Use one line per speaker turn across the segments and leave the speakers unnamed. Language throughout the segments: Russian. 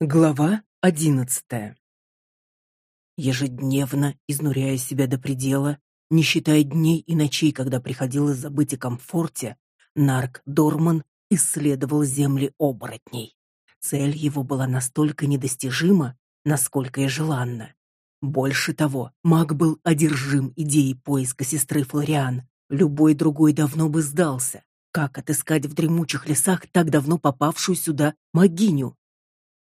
Глава одиннадцатая. Ежедневно, изнуряя себя до предела, не считая дней и ночей, когда приходилось забыть о комфорте, Нарк Дорман исследовал земли оборотней. Цель его была настолько недостижима, насколько и желанна. Больше того, маг был одержим идеей поиска сестры Флориан. Любой другой давно бы сдался. Как отыскать в дремучих лесах так давно попавшую сюда магиню?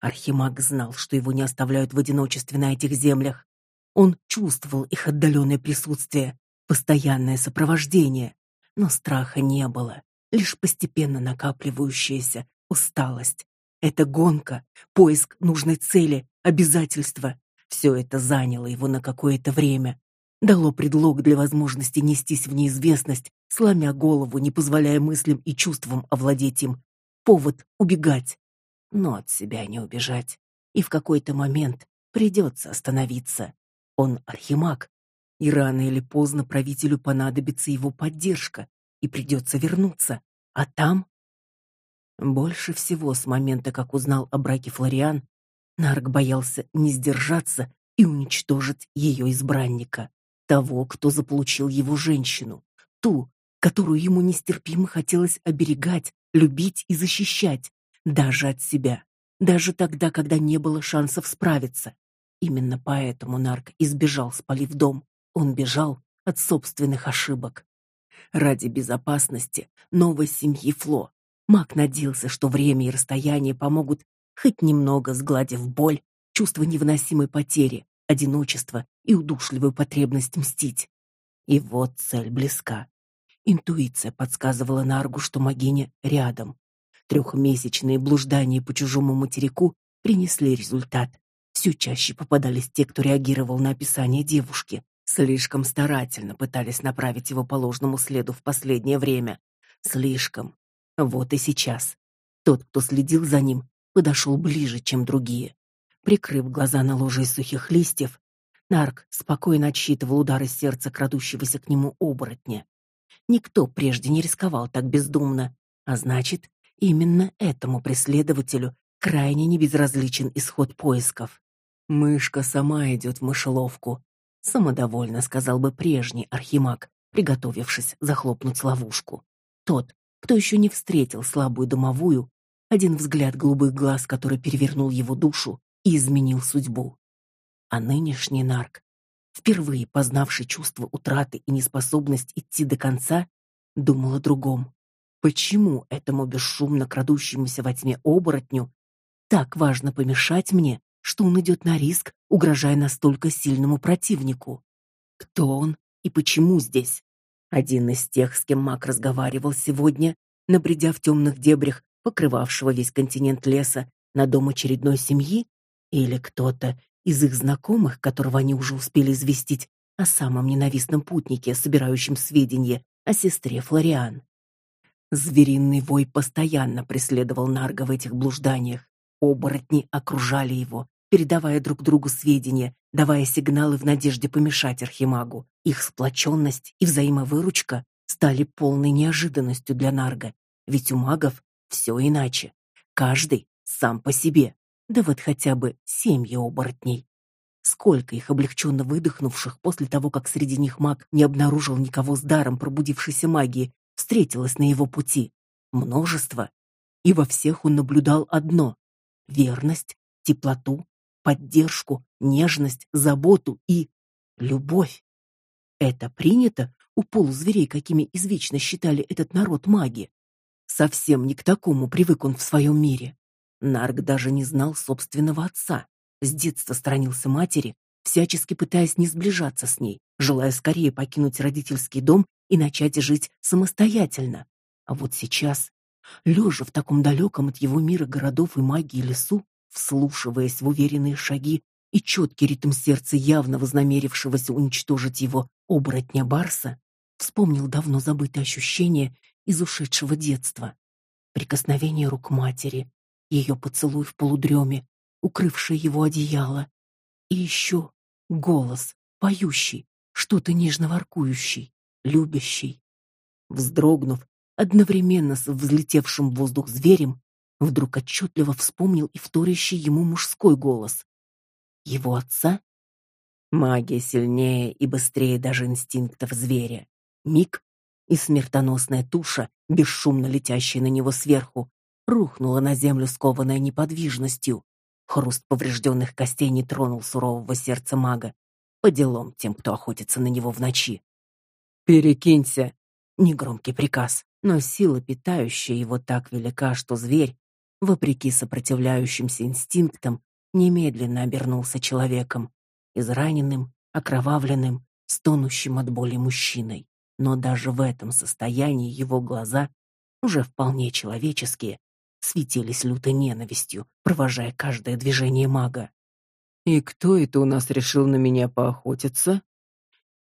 Архимаг знал, что его не оставляют в одиночестве на этих землях. Он чувствовал их отдаленное присутствие, постоянное сопровождение, но страха не было, лишь постепенно накапливающаяся усталость. Это гонка, поиск нужной цели, обязательства. Все это заняло его на какое-то время, дало предлог для возможности нестись в неизвестность, сломя голову, не позволяя мыслям и чувствам овладеть им. Повод убегать но от себя не убежать. И в какой-то момент придется остановиться. Он архимаг, и рано или поздно правителю понадобится его поддержка, и придется вернуться. А там больше всего с момента, как узнал о браке Флориан, Нарк боялся не сдержаться и уничтожить ее избранника, того, кто заполучил его женщину, ту, которую ему нестерпимо хотелось оберегать, любить и защищать, даже от себя, даже тогда, когда не было шансов справиться. Именно поэтому Нарк избежал, спалив дом. Он бежал от собственных ошибок. Ради безопасности новой семьи Фло Мак надеялся, что время и расстояние помогут хоть немного сгладив боль, чувство невыносимой потери, одиночества и удушливую потребность мстить. И вот цель близка. Интуиция подсказывала Наргу, что Магиня рядом, Трехмесячные блуждания по чужому материку принесли результат. Все чаще попадались те, кто реагировал на описание девушки, слишком старательно пытались направить его по ложному следу в последнее время. Слишком. Вот и сейчас. Тот, кто следил за ним, подошел ближе, чем другие. Прикрыв глаза на ложе из сухих листьев, Нарк спокойно отсчитывал удары сердца крадущегося к нему оборотня. Никто прежде не рисковал так бездумно, а значит, Именно этому преследователю крайне небезразличен исход поисков. Мышка сама идет в мышеловку, самодовольно сказал бы прежний архимаг, приготовившись захлопнуть ловушку. Тот, кто еще не встретил слабую домовую, один взгляд голубых глаз, который перевернул его душу и изменил судьбу. А нынешний нарк, впервые познавший чувство утраты и неспособность идти до конца, думал о другом. Почему этому бесшумно крадущемуся во тьме оборотню так важно помешать мне, что он идет на риск, угрожая настолько сильному противнику? Кто он и почему здесь? Один из тех, с кем Мак разговаривал сегодня, набредя в темных дебрях покрывавшего весь континент леса, на дом очередной семьи, или кто-то из их знакомых, которого они уже успели известить о самом ненавистном путнике, собирающем сведения о сестре Флориан. Звериный вой постоянно преследовал Нарга в этих блужданиях. Оборотни окружали его, передавая друг другу сведения, давая сигналы в надежде помешать архимагу. Их сплоченность и взаимовыручка стали полной неожиданностью для Нарга, ведь у магов все иначе. Каждый сам по себе. Да вот хотя бы семьи оборотней. Сколько их облегченно выдохнувших после того, как среди них маг не обнаружил никого с даром пробудившейся магии, встретилось на его пути. Множество. И во всех он наблюдал одно — верность, теплоту, поддержку, нежность, заботу и любовь. Это принято у полузверей, какими извечно считали этот народ маги. Совсем не к такому привык он в своем мире. Нарг даже не знал собственного отца. С детства сторонился матери, всячески пытаясь не сближаться с ней, желая скорее покинуть родительский дом и начать жить самостоятельно. А вот сейчас, лежа в таком далеком от его мира городов и магии лесу, вслушиваясь в уверенные шаги и четкий ритм сердца явно вознамерившегося уничтожить его оборотня Барса, вспомнил давно забытые ощущения из ушедшего детства. Прикосновение рук матери, ее поцелуй в полудреме, укрывшее его одеяло, и еще голос, поющий, что-то нежно воркующий, любящий. Вздрогнув, одновременно с взлетевшим в воздух зверем, вдруг отчетливо вспомнил и вторящий ему мужской голос. Его отца? Магия сильнее и быстрее даже инстинктов зверя. Миг, и смертоносная туша, бесшумно летящая на него сверху, рухнула на землю, скованная неподвижностью. Хруст поврежденных костей не тронул сурового сердца мага. По делам тем, кто охотится на него в ночи. «Перекинься!» — негромкий приказ, но сила, питающая его, так велика, что зверь, вопреки сопротивляющимся инстинктам, немедленно обернулся человеком, израненным, окровавленным, стонущим от боли мужчиной. Но даже в этом состоянии его глаза, уже вполне человеческие, светились лютой ненавистью, провожая каждое движение мага. «И кто это у нас решил на меня поохотиться?»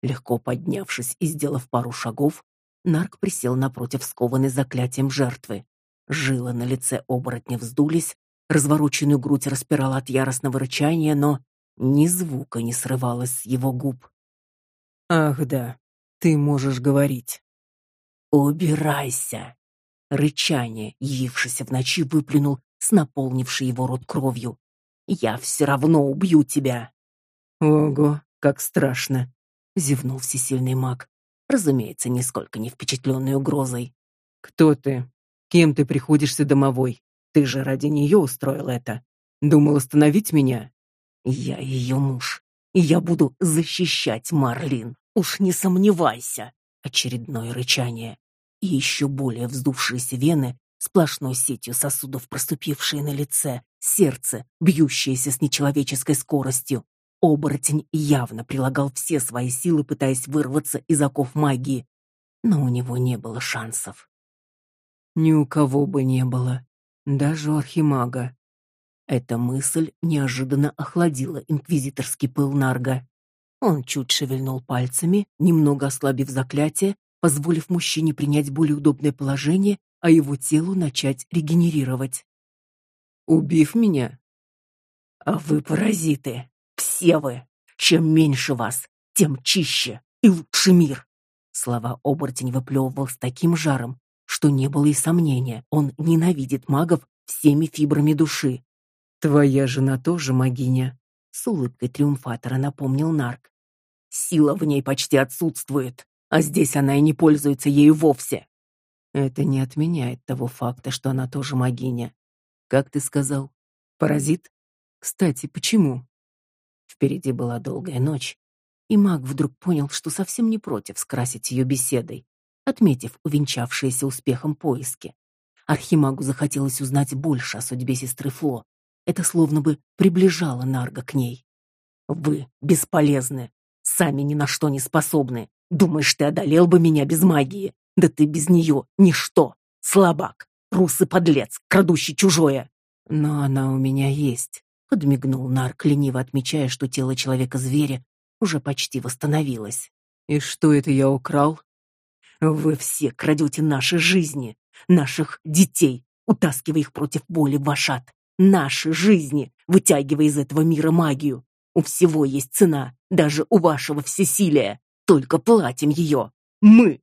Легко поднявшись и сделав пару шагов, Нарк присел напротив скованной заклятием жертвы. Жилы на лице оборотня вздулись, развороченную грудь распирала от яростного рычания, но ни звука не срывалось с его губ. «Ах да, ты можешь говорить». «Убирайся!» Рычание, явившееся в ночи, выплюнул с наполнившей его рот кровью. «Я все равно убью тебя!» «Ого, как страшно!» — зевнул всесильный маг, разумеется, нисколько не впечатленный угрозой. «Кто ты? Кем ты приходишься домовой? Ты же ради нее устроил это. Думал остановить меня?» «Я ее муж, и я буду защищать Марлин, уж не сомневайся!» Очередное рычание и еще более вздувшиеся вены, сплошной сетью сосудов, проступившие на лице, сердце, бьющееся с нечеловеческой скоростью. Оборотень явно прилагал все свои силы, пытаясь вырваться из оков магии, но у него не было шансов. Ни у кого бы не было, даже у архимага. Эта мысль неожиданно охладила инквизиторский пыл Нарга. Он чуть шевельнул пальцами, немного ослабив заклятие, позволив мужчине принять более удобное положение, а его телу начать регенерировать. Убив меня? А вы паразиты. Все вы. Чем меньше вас, тем чище и лучше мир. Слова оборотень выплевывал с таким жаром, что не было и сомнения, он ненавидит магов всеми фибрами души. Твоя жена тоже магиня, с улыбкой триумфатора напомнил Нарк. Сила в ней почти отсутствует а здесь она и не пользуется ею вовсе. Это не отменяет того факта, что она тоже магиня. Как ты сказал? Паразит? Кстати, почему? Впереди была долгая ночь, и маг вдруг понял, что совсем не против скрасить ее беседой, отметив увенчавшиеся успехом поиски. Архимагу захотелось узнать больше о судьбе сестры Фло. Это словно бы приближало Нарга к ней. Вы бесполезны, сами ни на что не способны. Думаешь, ты одолел бы меня без магии? Да ты без нее ничто. Слабак, и подлец, крадущий чужое. Но она у меня есть, подмигнул Нарк, лениво отмечая, что тело человека-зверя уже почти восстановилось. И что это я украл? Вы все крадете наши жизни, наших детей, утаскивая их против боли в ваш ад. Наши жизни, вытягивая из этого мира магию. У всего есть цена, даже у вашего всесилия только платим ее. Мы!»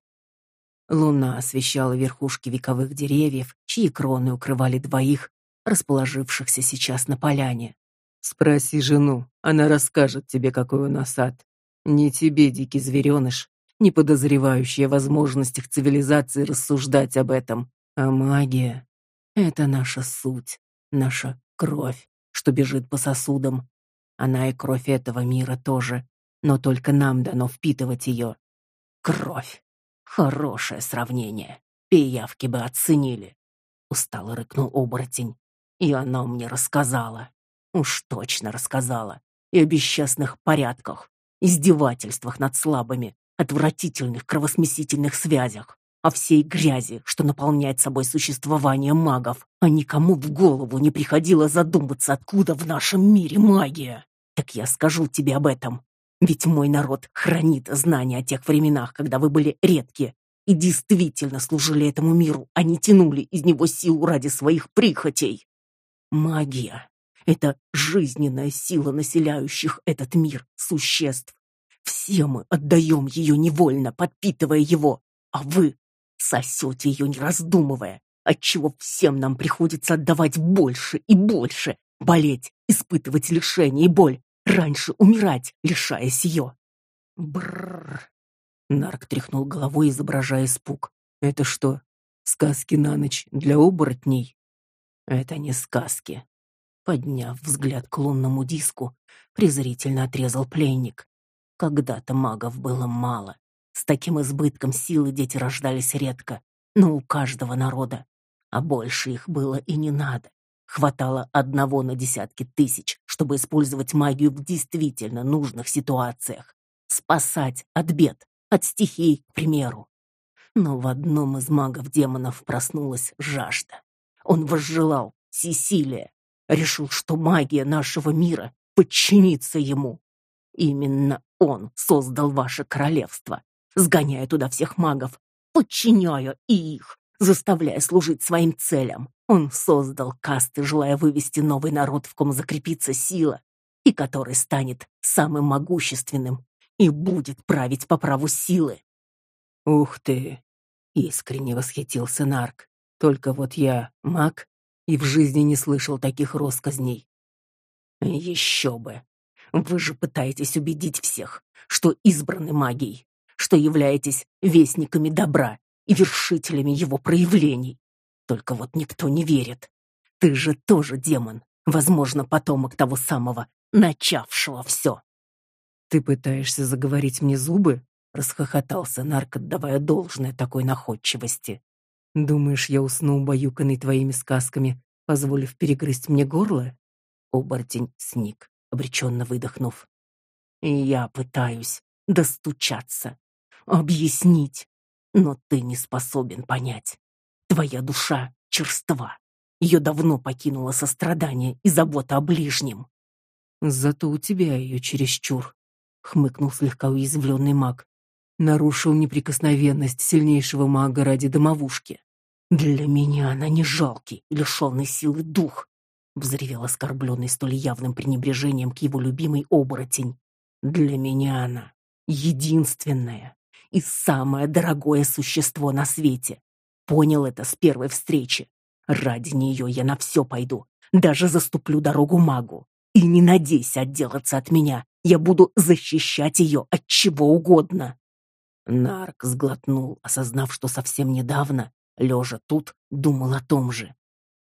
Луна освещала верхушки вековых деревьев, чьи кроны укрывали двоих, расположившихся сейчас на поляне. «Спроси жену, она расскажет тебе, какой у нас сад. Не тебе, дикий звереныш, не подозревающий о возможностях цивилизации рассуждать об этом. А магия — это наша суть, наша кровь, что бежит по сосудам. Она и кровь этого мира тоже но только нам дано впитывать ее. Кровь. Хорошее сравнение. Пиявки бы оценили. Устало рыкнул оборотень. И она мне рассказала. Уж точно рассказала. И о бесчестных порядках, издевательствах над слабыми, отвратительных кровосмесительных связях, о всей грязи, что наполняет собой существование магов, а никому в голову не приходило задуматься, откуда в нашем мире магия. Так я скажу тебе об этом. Ведь мой народ хранит знания о тех временах, когда вы были редкие и действительно служили этому миру, а не тянули из него силу ради своих прихотей. Магия — это жизненная сила населяющих этот мир существ. Все мы отдаем ее невольно, подпитывая его, а вы сосете ее, не раздумывая, отчего всем нам приходится отдавать больше и больше, болеть, испытывать лишение и боль, раньше умирать, лишаясь ее. Бррр. Нарк тряхнул головой, изображая испуг. Это что, сказки на ночь для оборотней? Это не сказки. Подняв взгляд к лунному диску, презрительно отрезал пленник. Когда-то магов было мало. С таким избытком силы дети рождались редко, но у каждого народа. А больше их было и не надо. Хватало одного на десятки тысяч, чтобы использовать магию в действительно нужных ситуациях. Спасать от бед, от стихий, к примеру. Но в одном из магов-демонов проснулась жажда. Он возжелал всесилия, решил, что магия нашего мира подчинится ему. Именно он создал ваше королевство, сгоняя туда всех магов, подчиняя их, заставляя служить своим целям. Он создал касты, желая вывести новый народ, в ком закрепится сила, и который станет самым могущественным и будет править по праву силы. Ух ты, искренне восхитился Нарк. Только вот я маг и в жизни не слышал таких россказней. Еще бы. Вы же пытаетесь убедить всех, что избраны магией, что являетесь вестниками добра и вершителями его проявлений. Только вот никто не верит. Ты же тоже демон, возможно, потомок того самого, начавшего все. Ты пытаешься заговорить мне зубы? расхохотался нарк, отдавая должное такой находчивости. Думаешь, я усну убаюканный твоими сказками, позволив перегрызть мне горло? Оборотень сник, обреченно выдохнув. Я пытаюсь достучаться, объяснить, но ты не способен понять. Твоя душа черства. Ее давно покинуло сострадание и забота о ближнем. Зато у тебя ее чересчур, хмыкнул слегка уязвленный маг. Нарушил неприкосновенность сильнейшего мага ради домовушки. Для меня она не жалкий, лишенный силы дух, взревел оскорбленный столь явным пренебрежением к его любимой оборотень. Для меня она единственное и самое дорогое существо на свете. Понял это с первой встречи. Ради нее я на все пойду, даже заступлю дорогу магу. И не надейся отделаться от меня. Я буду защищать ее от чего угодно. Нарк сглотнул, осознав, что совсем недавно лежа тут, думал о том же.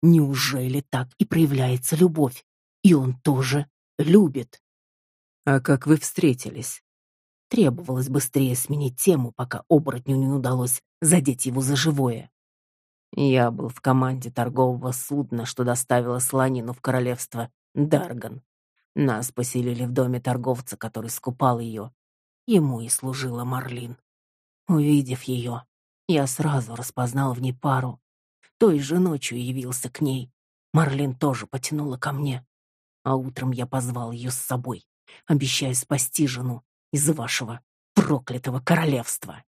Неужели так и проявляется любовь? И он тоже любит. А как вы встретились? Требовалось быстрее сменить тему, пока оборотню не удалось задеть его за живое. Я был в команде торгового судна, что доставило слонину в королевство Дарган. Нас поселили в доме торговца, который скупал ее. Ему и служила Марлин. Увидев ее, я сразу распознал в ней пару. Той же ночью явился к ней. Марлин тоже потянула ко мне. А утром я позвал ее с собой, обещая спасти жену из вашего проклятого королевства.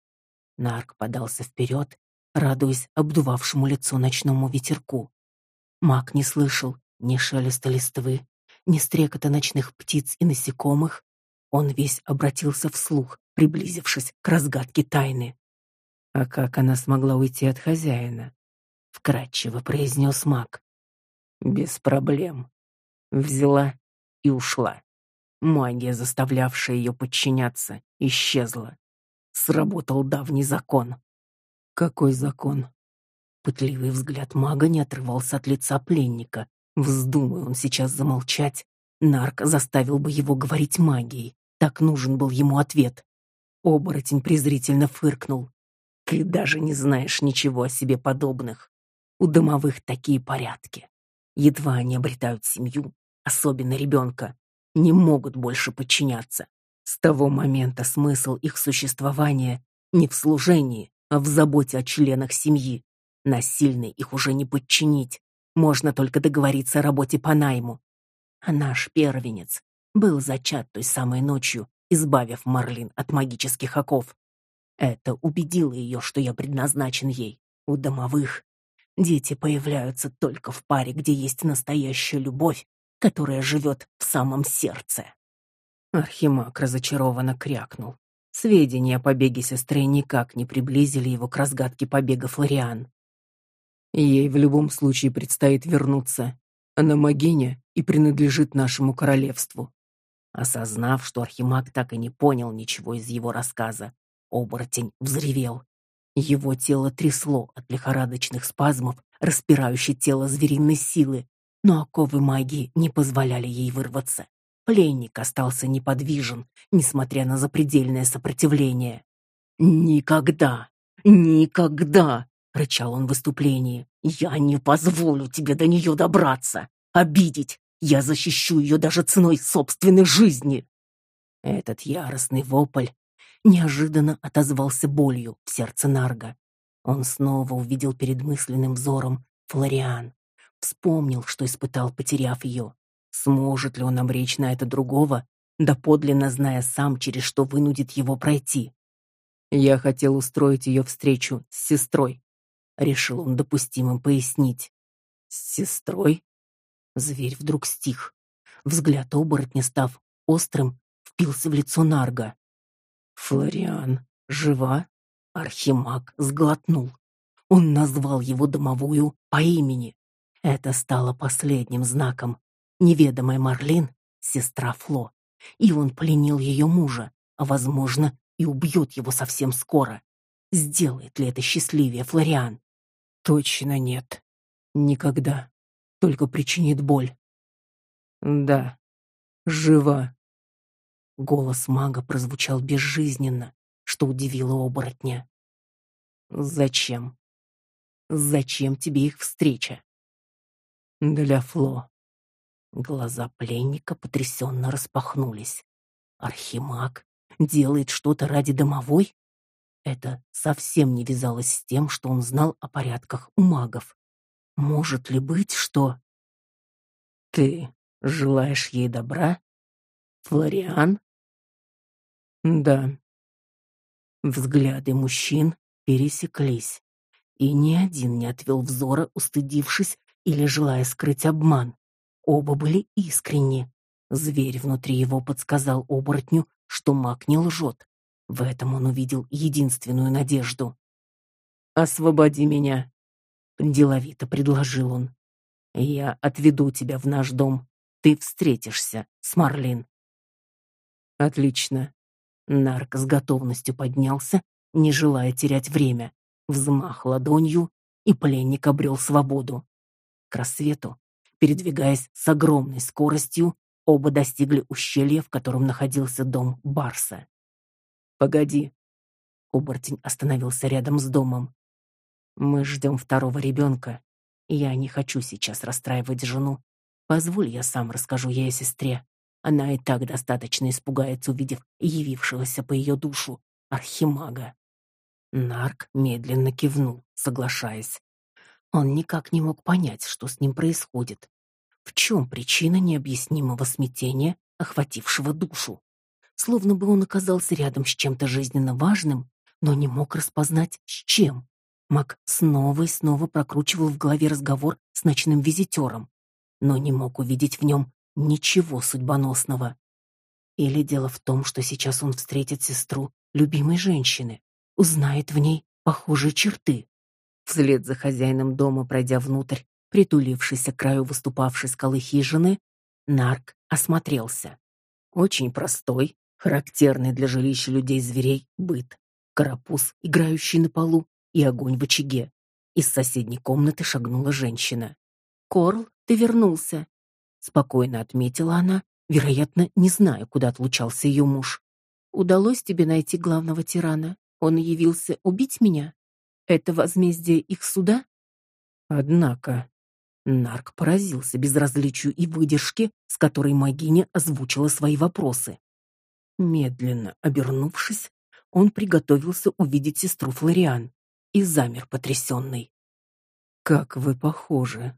Нарк подался вперед, радуясь обдувавшему лицо ночному ветерку. Маг не слышал ни шелеста листвы, ни стрекота ночных птиц и насекомых. Он весь обратился вслух, приблизившись к разгадке тайны. А как она смогла уйти от хозяина? Вкратчиво произнес маг. Без проблем. Взяла и ушла. Магия, заставлявшая ее подчиняться, исчезла. Сработал давний закон. Какой закон? Пытливый взгляд мага не отрывался от лица пленника. Вздумай он сейчас замолчать, нарк заставил бы его говорить магией. Так нужен был ему ответ. Оборотень презрительно фыркнул. Ты даже не знаешь ничего о себе подобных. У домовых такие порядки. Едва они обретают семью, особенно ребенка, не могут больше подчиняться. С того момента смысл их существования не в служении, а в заботе о членах семьи. Насильно их уже не подчинить. Можно только договориться о работе по найму. А наш первенец был зачат той самой ночью, избавив Марлин от магических оков. Это убедило ее, что я предназначен ей. У домовых дети появляются только в паре, где есть настоящая любовь, которая живет в самом сердце. Архимаг разочарованно крякнул. Сведения о побеге сестры никак не приблизили его к разгадке побега Флориан. Ей в любом случае предстоит вернуться. Она могиня и принадлежит нашему королевству. Осознав, что Архимаг так и не понял ничего из его рассказа, оборотень взревел. Его тело трясло от лихорадочных спазмов, распирающей тело звериной силы, но оковы магии не позволяли ей вырваться. Пленник остался неподвижен, несмотря на запредельное сопротивление. «Никогда! Никогда!» — рычал он в выступлении. «Я не позволю тебе до нее добраться! Обидеть! Я защищу ее даже ценой собственной жизни!» Этот яростный вопль неожиданно отозвался болью в сердце Нарга. Он снова увидел перед мысленным взором Флориан. Вспомнил, что испытал, потеряв ее. Сможет ли он обречь на это другого, доподлинно зная сам, через что вынудит его пройти? Я хотел устроить ее встречу с сестрой. Решил он допустимым пояснить. С сестрой? Зверь вдруг стих. Взгляд оборотня, став острым, впился в лицо Нарга. Флориан, жива? Архимаг сглотнул. Он назвал его домовую по имени. Это стало последним знаком, Неведомая Марлин — сестра Фло, и он пленил ее мужа, а, возможно, и убьет его совсем скоро. Сделает ли это счастливее Флориан? Точно нет. Никогда. Только причинит боль. Да, жива. Голос мага прозвучал безжизненно, что удивило оборотня. Зачем? Зачем тебе их встреча? Для Фло. Глаза пленника потрясенно распахнулись. Архимаг делает что-то ради домовой? Это совсем не вязалось с тем, что он знал о порядках у магов. Может ли быть, что... Ты желаешь ей добра? Флориан? Да. Взгляды мужчин пересеклись, и ни один не отвел взора, устыдившись или желая скрыть обман. Оба были искренни. Зверь внутри его подсказал оборотню, что маг не лжет. В этом он увидел единственную надежду. «Освободи меня», — деловито предложил он. «Я отведу тебя в наш дом. Ты встретишься с Марлин». «Отлично». Нарк с готовностью поднялся, не желая терять время. Взмах ладонью, и пленник обрел свободу. К рассвету Передвигаясь с огромной скоростью, оба достигли ущелья, в котором находился дом Барса. «Погоди». Оборотень остановился рядом с домом. «Мы ждем второго ребенка. Я не хочу сейчас расстраивать жену. Позволь, я сам расскажу ей о сестре. Она и так достаточно испугается, увидев явившегося по ее душу архимага». Нарк медленно кивнул, соглашаясь. Он никак не мог понять, что с ним происходит. В чем причина необъяснимого смятения, охватившего душу? Словно бы он оказался рядом с чем-то жизненно важным, но не мог распознать, с чем. Мак снова и снова прокручивал в голове разговор с ночным визитером, но не мог увидеть в нем ничего судьбоносного. Или дело в том, что сейчас он встретит сестру любимой женщины, узнает в ней похожие черты. Вслед за хозяином дома, пройдя внутрь, притулившийся к краю выступавшей скалы хижины, Нарк осмотрелся. Очень простой, характерный для жилища людей-зверей быт. Карапуз, играющий на полу, и огонь в очаге. Из соседней комнаты шагнула женщина. «Корл, ты вернулся», — спокойно отметила она, вероятно, не зная, куда отлучался ее муж. «Удалось тебе найти главного тирана? Он явился убить меня?» Это возмездие их суда? Однако Нарк поразился безразличию и выдержке, с которой Магиня озвучила свои вопросы. Медленно обернувшись, он приготовился увидеть сестру Флориан и замер потрясенный. «Как вы похожи!»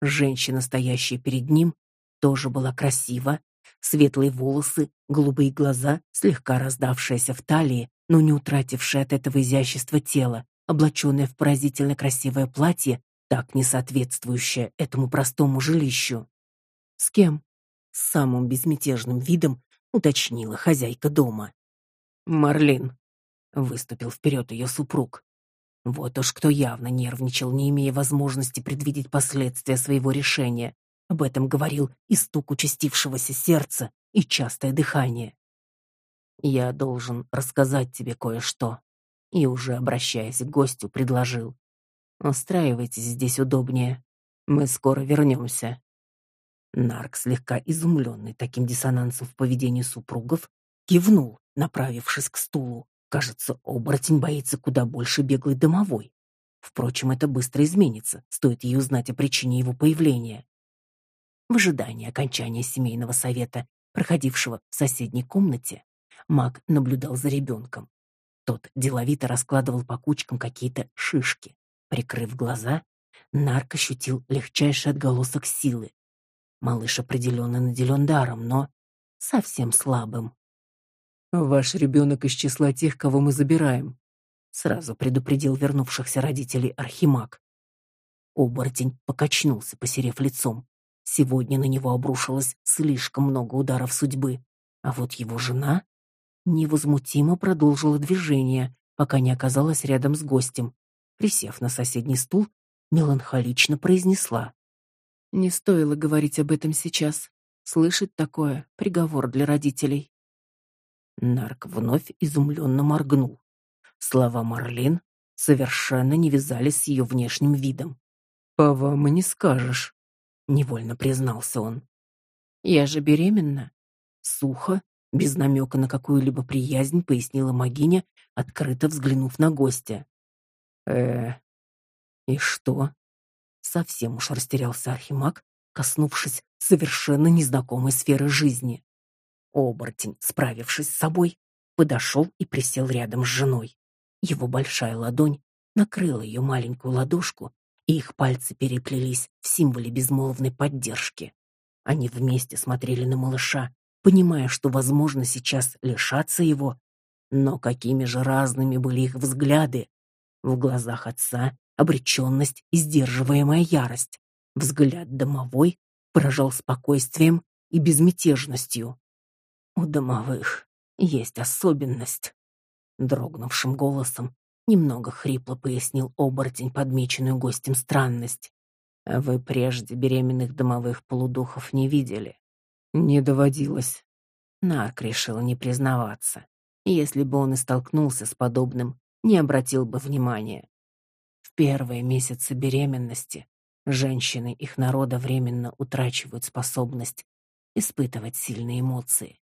Женщина, стоящая перед ним, тоже была красива, светлые волосы, голубые глаза, слегка раздавшаяся в талии, но не утратившая от этого изящества тела, облаченная в поразительно красивое платье, так не соответствующее этому простому жилищу. С кем? С самым безмятежным видом уточнила хозяйка дома. Марлин выступил вперед ее супруг. Вот уж кто явно нервничал, не имея возможности предвидеть последствия своего решения. Об этом говорил и стук участившегося сердца, и частое дыхание. Я должен рассказать тебе кое-что. И уже обращаясь к гостю, предложил: "Устраивайтесь здесь удобнее. Мы скоро вернемся». Нарк, слегка изумленный таким диссонансом в поведении супругов, кивнул, направившись к стулу. Кажется, оборотень боится куда больше беглой домовой. Впрочем, это быстро изменится, стоит ей узнать о причине его появления. В ожидании окончания семейного совета, проходившего в соседней комнате, Маг наблюдал за ребенком. Тот деловито раскладывал по кучкам какие-то шишки. Прикрыв глаза, Нарк ощутил легчайший отголосок силы. Малыш определенно наделен даром, но совсем слабым. Ваш ребенок из числа тех, кого мы забираем, сразу предупредил вернувшихся родителей Архимаг. Оборотень покачнулся, посерев лицом. Сегодня на него обрушилось слишком много ударов судьбы, а вот его жена невозмутимо продолжила движение, пока не оказалась рядом с гостем. Присев на соседний стул, меланхолично произнесла: "Не стоило говорить об этом сейчас. Слышать такое приговор для родителей". Нарк вновь изумленно моргнул. Слова Марлин совершенно не вязались с ее внешним видом. «По вам и не скажешь», — невольно признался он. «Я же беременна». Сухо, без намека на какую-либо приязнь, пояснила Магиня, открыто взглянув на гостя. э и что?» Совсем уж растерялся Архимаг, коснувшись совершенно незнакомой сферы жизни. Оборотень, справившись с собой, подошел и присел рядом с женой. Его большая ладонь накрыла ее маленькую ладошку, и их пальцы переплелись в символе безмолвной поддержки. Они вместе смотрели на малыша, понимая, что возможно сейчас лишаться его, но какими же разными были их взгляды. В глазах отца обреченность и сдерживаемая ярость. Взгляд домовой поражал спокойствием и безмятежностью. У домовых есть особенность, дрогнувшим голосом немного хрипло пояснил оборотень подмеченную гостем странность. Вы прежде беременных домовых полудухов не видели? Не доводилось. Нарк решил не признаваться. Если бы он и столкнулся с подобным, не обратил бы внимания. В первые месяцы беременности женщины их народа временно утрачивают способность испытывать сильные эмоции.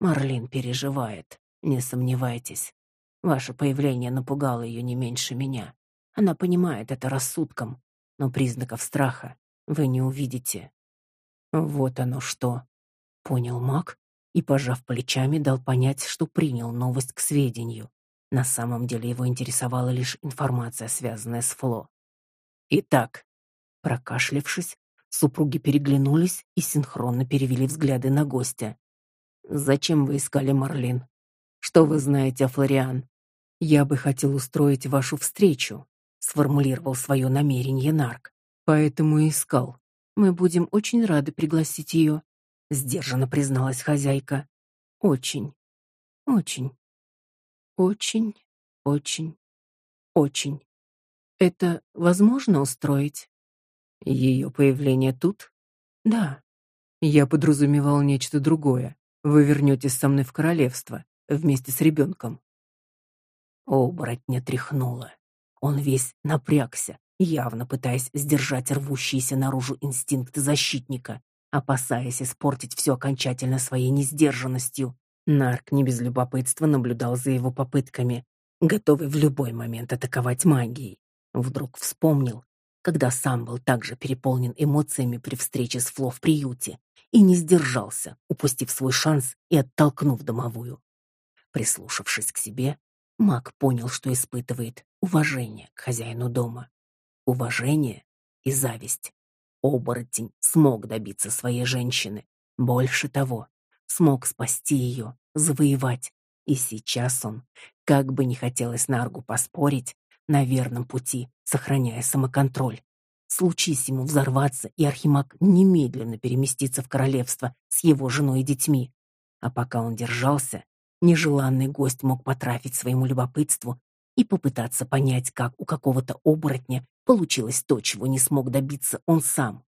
Марлин переживает, не сомневайтесь. Ваше появление напугало ее не меньше меня. Она понимает это рассудком, но признаков страха вы не увидите. Вот оно что. Понял Мак и, пожав плечами, дал понять, что принял новость к сведению. На самом деле его интересовала лишь информация, связанная с Фло. Итак, прокашлявшись, супруги переглянулись и синхронно перевели взгляды на гостя. Зачем вы искали Марлин? Что вы знаете о Флориан? Я бы хотел устроить вашу встречу, сформулировал свое намерение Нарк. Поэтому и искал. Мы будем очень рады пригласить ее, сдержанно призналась хозяйка. Очень. Очень. Очень, очень, очень. Это возможно устроить? Ее появление тут? Да. Я подразумевал нечто другое. Вы вернетесь со мной в королевство вместе с ребенком. Оборотня тряхнуло. Он весь напрягся, явно пытаясь сдержать рвущиеся наружу инстинкты защитника, опасаясь испортить все окончательно своей несдержанностью. Нарк не без любопытства наблюдал за его попытками, готовый в любой момент атаковать магией. Вдруг вспомнил, когда сам был также переполнен эмоциями при встрече с Фло в приюте, и не сдержался, упустив свой шанс и оттолкнув домовую. Прислушавшись к себе, Мак понял, что испытывает уважение к хозяину дома. Уважение и зависть. Оборотень смог добиться своей женщины. Больше того, смог спасти ее, завоевать. И сейчас он, как бы не хотелось Наргу поспорить, на верном пути, сохраняя самоконтроль. Случись ему взорваться, и Архимаг немедленно переместится в королевство с его женой и детьми. А пока он держался, нежеланный гость мог потрафить своему любопытству и попытаться понять, как у какого-то оборотня получилось то, чего не смог добиться он сам.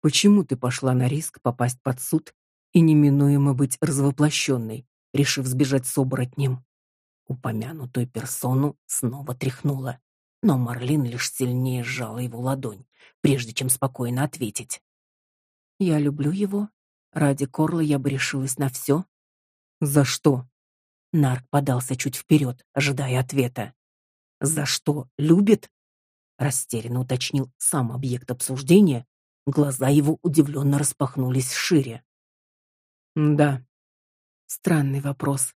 Почему ты пошла на риск попасть под суд и неминуемо быть развоплощенной, решив сбежать с оборотнем? Упомянутую персону снова тряхнула, но Марлин лишь сильнее сжала его ладонь, прежде чем спокойно ответить. «Я люблю его. Ради Корла я бы решилась на все». «За что?» Нарк подался чуть вперед, ожидая ответа. «За что? Любит?» Растерянно уточнил сам объект обсуждения, Глаза его удивленно распахнулись шире. Да. Странный вопрос.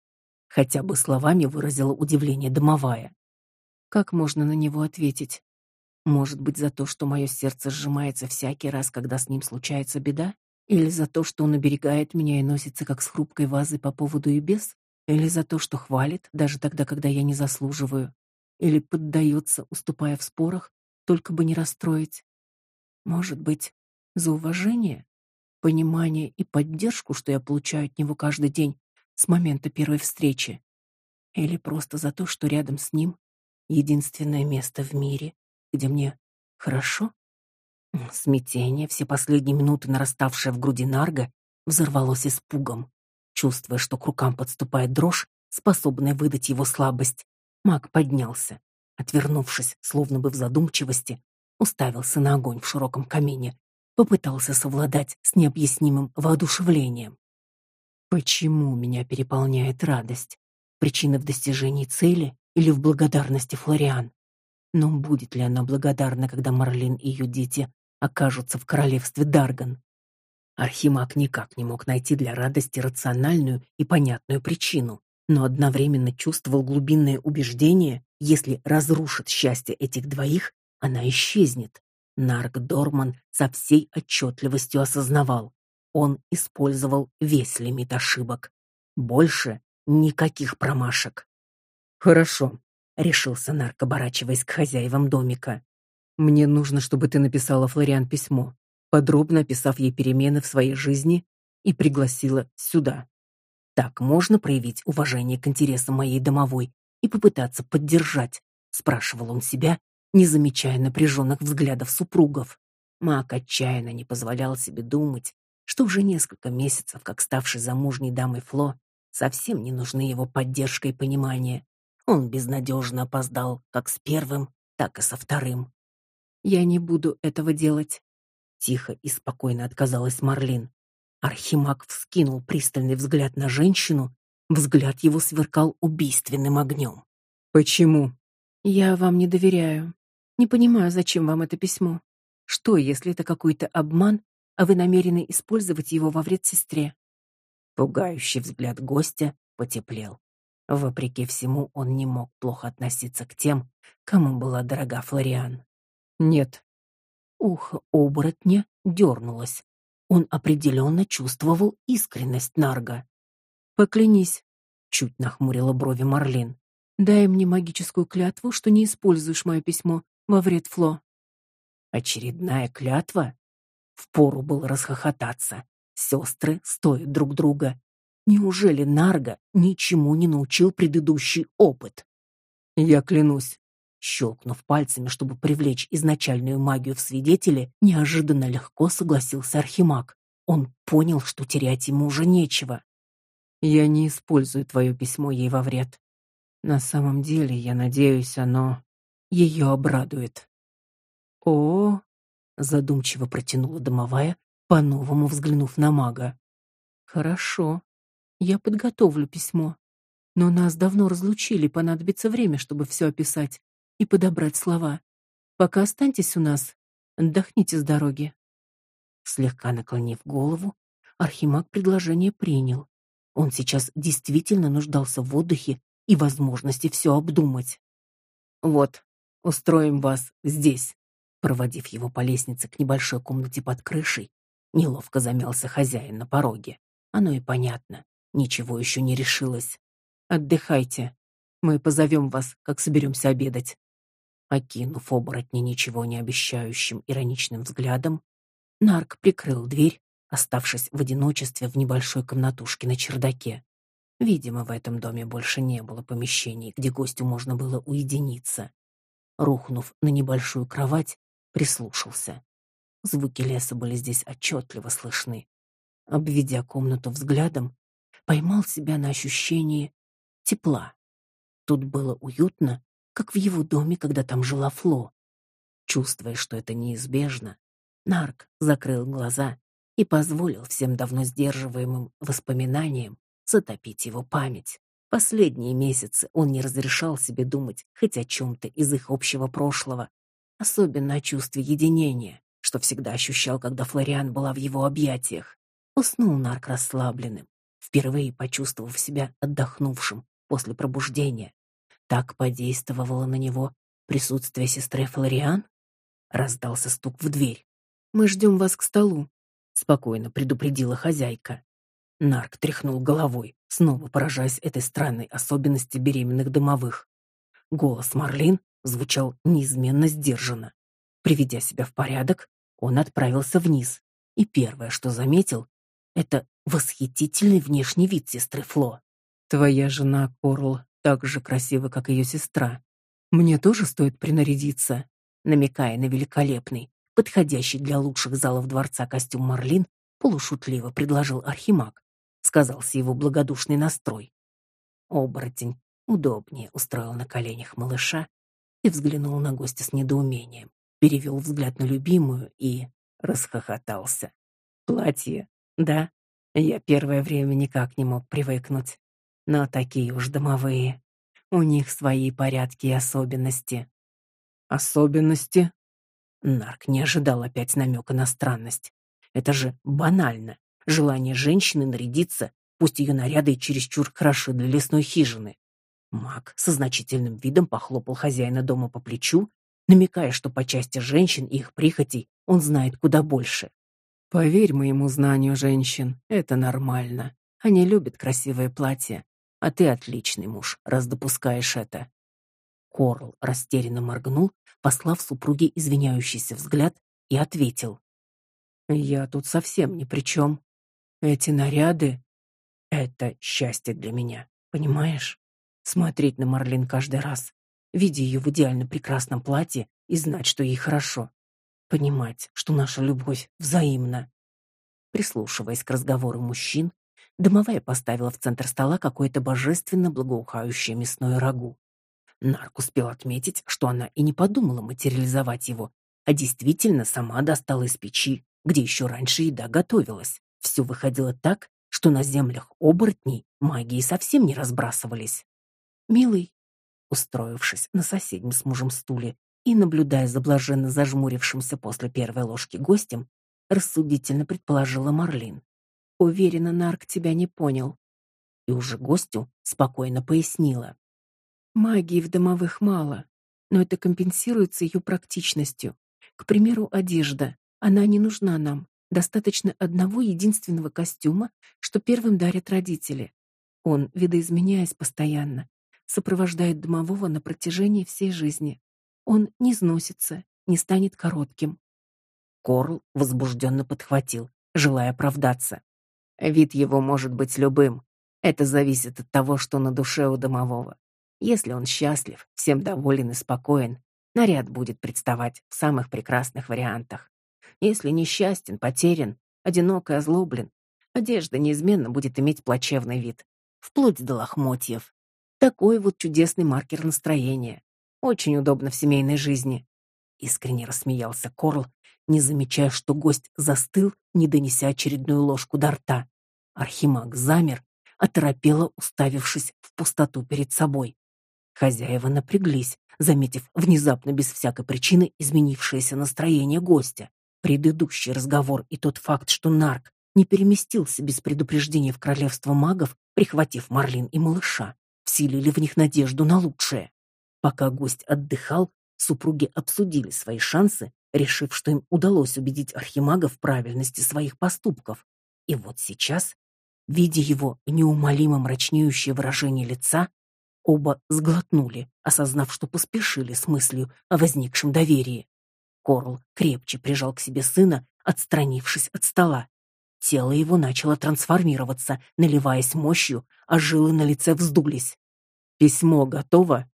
Хотя бы словами выразила удивление домовая. Как можно на него ответить? Может быть, за то, что мое сердце сжимается всякий раз, когда с ним случается беда? Или за то, что он оберегает меня и носится как с хрупкой вазой по поводу и без? Или за то, что хвалит, даже тогда, когда я не заслуживаю? Или поддается, уступая в спорах, только бы не расстроить? Может быть, за уважение, понимание и поддержку, что я получаю от него каждый день с момента первой встречи, или просто за то, что рядом с ним единственное место в мире, где мне хорошо? Смятение, все последние минуты нараставшее в груди Нарга, взорвалось испугом. Чувствуя, что к рукам подступает дрожь, способная выдать его слабость, маг поднялся, отвернувшись, словно бы в задумчивости, уставился на огонь в широком камине, попытался совладать с необъяснимым воодушевлением. Почему меня переполняет радость? Причина в достижении цели или в благодарности Флориан? Но будет ли она благодарна, когда Марлин и ее дети окажутся в королевстве Дарган? Архимаг никак не мог найти для радости рациональную и понятную причину, но одновременно чувствовал глубинное убеждение, если разрушит счастье этих двоих, она исчезнет. Нарк Дорман со всей отчетливостью осознавал. Он использовал весь лимит ошибок. Больше никаких промашек. «Хорошо», — решился Нарк, оборачиваясь к хозяевам домика. «Мне нужно, чтобы ты написала Флориан письмо, подробно описав ей перемены в своей жизни и пригласила сюда. Так можно проявить уважение к интересам моей домовой и попытаться поддержать?» — спрашивал он себя, не замечая напряженных взглядов супругов. Мак отчаянно не позволял себе думать, что уже несколько месяцев, как ставший замужней дамой Фло, совсем не нужны его поддержка и понимание. Он безнадежно опоздал как с первым, так и со вторым. «Я не буду этого делать», — тихо и спокойно отказалась Марлин. Архимаг вскинул пристальный взгляд на женщину, взгляд его сверкал убийственным огнем. «Почему?» «Я вам не доверяю», не понимаю, зачем вам это письмо. Что, если это какой-то обман, а вы намерены использовать его во вред сестре? Пугающий взгляд гостя потеплел. Вопреки всему, он не мог плохо относиться к тем, кому была дорога Флориан. Нет. Ухо оборотня дернулось. Он определенно чувствовал искренность Нарга. Поклянись, чуть нахмурила брови Марлин. Дай мне магическую клятву, что не используешь мое письмо во вред Фло. Очередная клятва? Впору было расхохотаться. Сестры стоят друг друга. Неужели Нарга ничему не научил предыдущий опыт? Я клянусь, щелкнув пальцами, чтобы привлечь изначальную магию в свидетели, неожиданно легко согласился Архимаг. Он понял, что терять ему уже нечего. Я не использую твое письмо ей во вред. На самом деле, я надеюсь, оно ее обрадует. О, задумчиво протянула домовая, по-новому взглянув на мага. Хорошо. Я подготовлю письмо. Но нас давно разлучили, понадобится время, чтобы все описать и подобрать слова. Пока останьтесь у нас, отдохните с дороги. Слегка наклонив голову, Архимаг предложение принял. Он сейчас действительно нуждался в отдыхе и возможности все обдумать. Вот, Устроим вас здесь. Проводив его по лестнице к небольшой комнате под крышей, неловко замялся хозяин на пороге. Оно и понятно. Ничего еще не решилось. Отдыхайте. Мы позовем вас, как соберемся обедать. Окинув оборотня ничего не обещающим ироничным взглядом, Нарк прикрыл дверь оставшись в одиночестве в небольшой комнатушке на чердаке. Видимо, в этом доме больше не было помещений, где гостю можно было уединиться. Рухнув на небольшую кровать, прислушался. Звуки леса были здесь отчетливо слышны. Обведя комнату взглядом, поймал себя на ощущении тепла. Тут было уютно, как в его доме, когда там жила Фло. Чувствуя, что это неизбежно, Нарк закрыл глаза и позволил всем давно сдерживаемым воспоминаниям затопить его память. Последние месяцы он не разрешал себе думать хоть о чем-то из их общего прошлого, особенно о чувстве единения, что всегда ощущал, когда Флориан была в его объятиях. Уснул Нарк расслабленным, впервые почувствовав себя отдохнувшим после пробуждения. Так подействовало на него присутствие сестры Флориан? Раздался стук в дверь. «Мы ждем вас к столу», — спокойно предупредила хозяйка. Нарк тряхнул головой, снова поражаясь этой странной особенности беременных домовых. Голос Марлин звучал неизменно сдержанно. Приведя себя в порядок, он отправился вниз, и первое, что заметил, это восхитительный внешний вид сестры Фло. «Твоя жена, Корл, так же красива, как ее сестра. Мне тоже стоит принарядиться», намекая на великолепный, подходящий для лучших залов дворца костюм Марлин, полушутливо предложил Архимаг сказался его благодушный настрой. Оборотень удобнее устроил на коленях малыша и взглянул на гостя с недоумением, перевел взгляд на любимую и расхохотался. Платье, да? Я первое время никак не мог привыкнуть. Но такие уж домовые. У них свои порядки и особенности. Особенности? Нарк не ожидал опять намека на странность. Это же банально желание женщины нарядиться, пусть ее наряды и чересчур хороши для лесной хижины. Маг со значительным видом похлопал хозяина дома по плечу, намекая, что по части женщин и их прихотей он знает куда больше. Поверь моему знанию женщин, это нормально. Они любят красивые платья, а ты отличный муж, раз допускаешь это. Корл растерянно моргнул, послав супруге извиняющийся взгляд, и ответил: "Я тут совсем ни при чем. Эти наряды — это счастье для меня, понимаешь? Смотреть на Марлин каждый раз, видя ее в идеально прекрасном платье и знать, что ей хорошо. Понимать, что наша любовь взаимна. Прислушиваясь к разговору мужчин, домовая поставила в центр стола какое-то божественно благоухающее мясное рагу. Нарк успел отметить, что она и не подумала материализовать его, а действительно сама достала из печи, где еще раньше еда готовилась. Все выходило так, что на землях оборотней магии совсем не разбрасывались. Милый, устроившись на соседнем с мужем стуле и наблюдая за блаженно зажмурившимся после первой ложки гостем, рассудительно предположила Марлин. Уверена, Нарк тебя не понял. И уже гостю спокойно пояснила. Магии в домовых мало, но это компенсируется ее практичностью. К примеру, одежда. Она не нужна нам. Достаточно одного единственного костюма, что первым дарят родители. Он, видоизменяясь постоянно, сопровождает домового на протяжении всей жизни. Он не износится, не станет коротким. Корл возбужденно подхватил, желая оправдаться. Вид его может быть любым. Это зависит от того, что на душе у домового. Если он счастлив, всем доволен и спокоен, наряд будет представать в самых прекрасных вариантах. Если несчастен, потерян, одинок и озлоблен, одежда неизменно будет иметь плачевный вид, вплоть до лохмотьев. Такой вот чудесный маркер настроения. Очень удобно в семейной жизни. Искренне рассмеялся Корл, не замечая, что гость застыл, не донеся очередную ложку до рта. Архимаг замер, оторопело уставившись в пустоту перед собой. Хозяева напряглись, заметив внезапно без всякой причины изменившееся настроение гостя. Предыдущий разговор и тот факт, что Нарк не переместился без предупреждения в королевство магов, прихватив Марлин и малыша, вселили в них надежду на лучшее. Пока гость отдыхал, супруги обсудили свои шансы, решив, что им удалось убедить архимага в правильности своих поступков. И вот сейчас, видя его неумолимо мрачнеющее выражение лица, оба сглотнули, осознав, что поспешили с мыслью о возникшем доверии. Корл крепче прижал к себе сына, отстранившись от стола. тело его начало трансформироваться, наливаясь мощью, а жилы на лице вздулись. «Письмо готово?»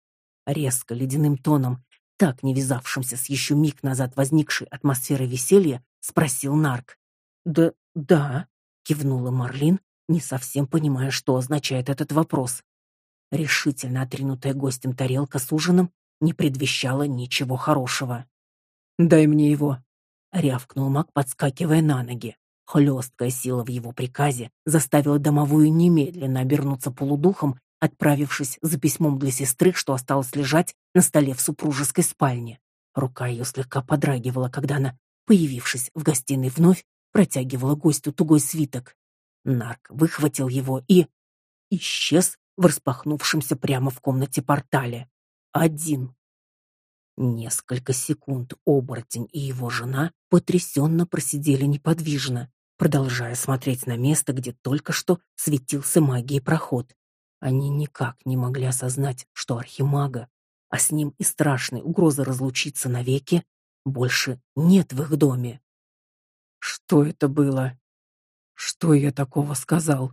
Резко, ледяным тоном, так не вязавшимся с еще миг назад возникшей атмосферой веселья, спросил Нарк. «Да, да», — кивнула Марлин, не совсем понимая, что означает этот вопрос. Решительно отринутая гостем тарелка с ужином не предвещала ничего хорошего. «Дай мне его», — рявкнул маг, подскакивая на ноги. Хлесткая сила в его приказе заставила домовую немедленно обернуться полудухом, отправившись за письмом для сестры, что осталось лежать на столе в супружеской спальне. Рука ее слегка подрагивала, когда она, появившись в гостиной вновь, протягивала гостю тугой свиток. Нарк выхватил его и исчез в распахнувшемся прямо в комнате портале. Один. Несколько секунд оборотень и его жена потрясенно просидели неподвижно, продолжая смотреть на место, где только что светился магией проход. Они никак не могли осознать, что архимага, а с ним и страшной угрозы разлучиться навеки, больше нет в их доме. Что это было? Что я такого сказал?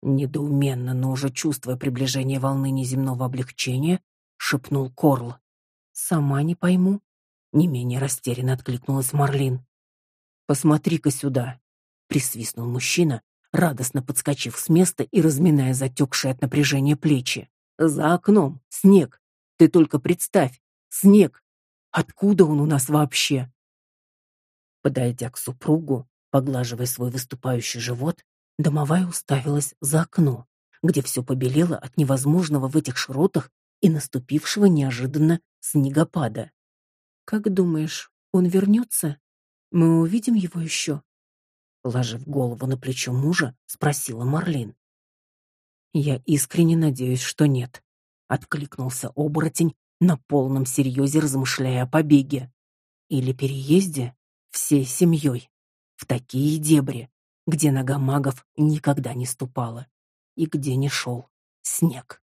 Недоуменно, но уже чувствуя приближение волны неземного облегчения, шепнул Корл. Сама не пойму. Не менее растерянно откликнулась Марлин. Посмотри-ка сюда, присвистнул мужчина, радостно подскочив с места и разминая затекшие от напряжения плечи. За окном снег. Ты только представь, снег. Откуда он у нас вообще? Подойдя к супругу, поглаживая свой выступающий живот, домовая уставилась за окно, где все побелело от невозможного в этих широтах и наступившего неожиданно снегопада. Как думаешь, он вернется? Мы увидим его еще?» Положив голову на плечо мужа, спросила Марлин. Я искренне надеюсь, что нет, откликнулся оборотень на полном серьезе размышляя о побеге или переезде всей семьей в такие дебри, где нога магов никогда не ступала и где не шел снег.